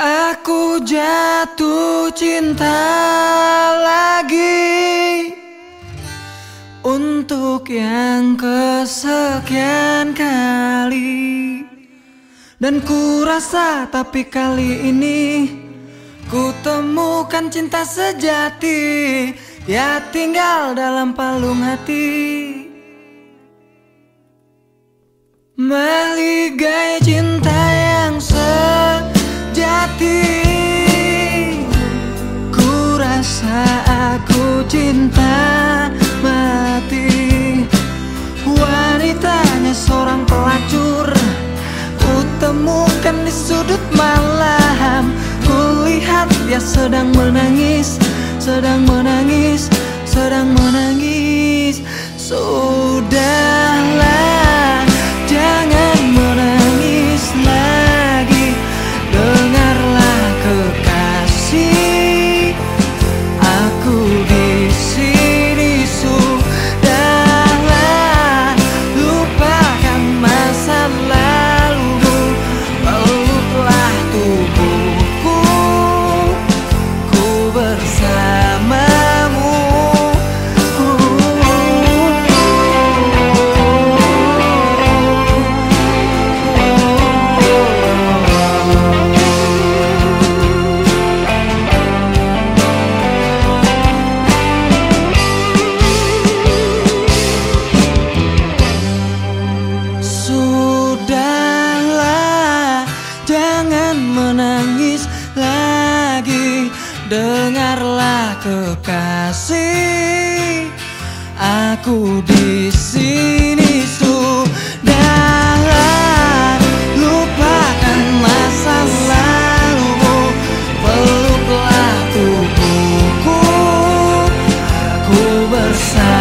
Aku jatuh cinta lagi Untuk yang kesekian kali. Dan ku rasa tapi kali ini Ku temukan cinta sejati Ya tinggal dalam palung hati. Meligai rasa aku cinta mati. Wanitanya seorang pelacur Ku temukan di sudut malam. Ku lihat dia sedang menangis Sedang menangis Sedang menangis. Sudahlah jangan menangis lagi. Dengarlah kekasih. Aku di sini sudah lupakan masa lalu peluklah tubuhku. Aku bersama